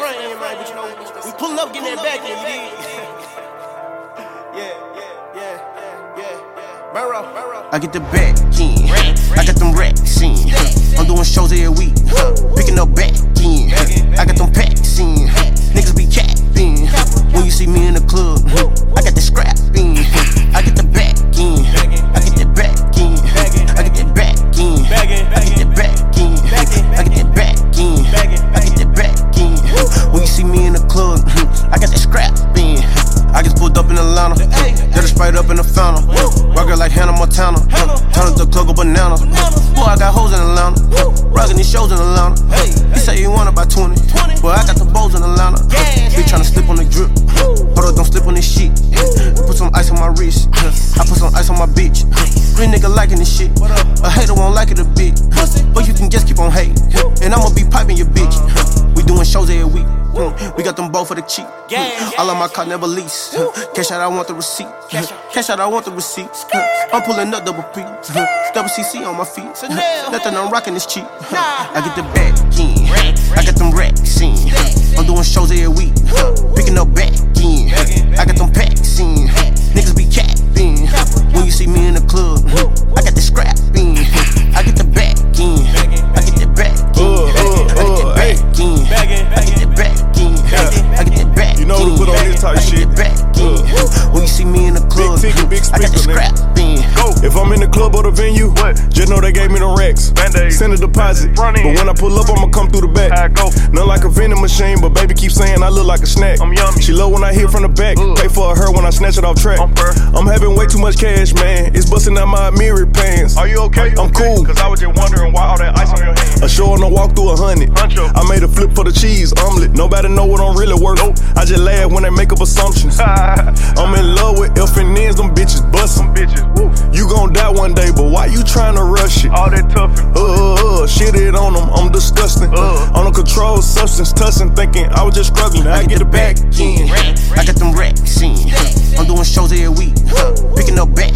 racks in that front end, man. But you know, we pulling up, getting that back end, you yeah, yeah, yeah, yeah. Burrow, Burrow. I get the back in. I got them racks in. I'm doing shows every week. Picking up back in. I got them packs sprite up in the fountain. Rockin' like Hannah Montana. Turn the go bananas. Boy, I got hoes in Atlanta. Rockin' these shows in Atlanta. He say he want about 20. But I got the bows in Atlanta. They tryna slip on the drip. Hold up, don't slip on this shit. Put some ice on my wrist. I put some ice on my bitch. Green nigga liking this shit. A hater won't like it a bit. But you can just keep on hating. And I'ma be piping your bitch. We doing shows every week. We got them both for the cheap. All of my car never lease. Cash out, I want the receipt. Cash out, I want the receipts. I'm pulling up double P. Double CC on my feet. Nothing I'm rocking is cheap. I get the back in. Venue, What? just know they gave me the racks. Band-Aid. Send a deposit. But when I pull up, I'ma come through the back. It go? Not like a vending machine, but baby keep saying I look like a snack. I'm yummy. She love when I hit from the back. Ugh. Pay for her when I snatch it off track. I'm. I'm having way too much cash, man. It's busting out my Amiri pants. Are you okay? I'm cool. Cause I was just wondering why all that ice on your hand. A show on the walk through a hundred. Huncho. I made a flip for the cheese omelet. Nobody know what I'm really worth. Nope. I just laugh when they make up assumptions. I'm in love with F and N's, I'm disgusting. Uh. On a controlled substance, tussing, thinking I was just struggling. I, get the back in. I got them racks in. I'm doing shows every week. Picking up back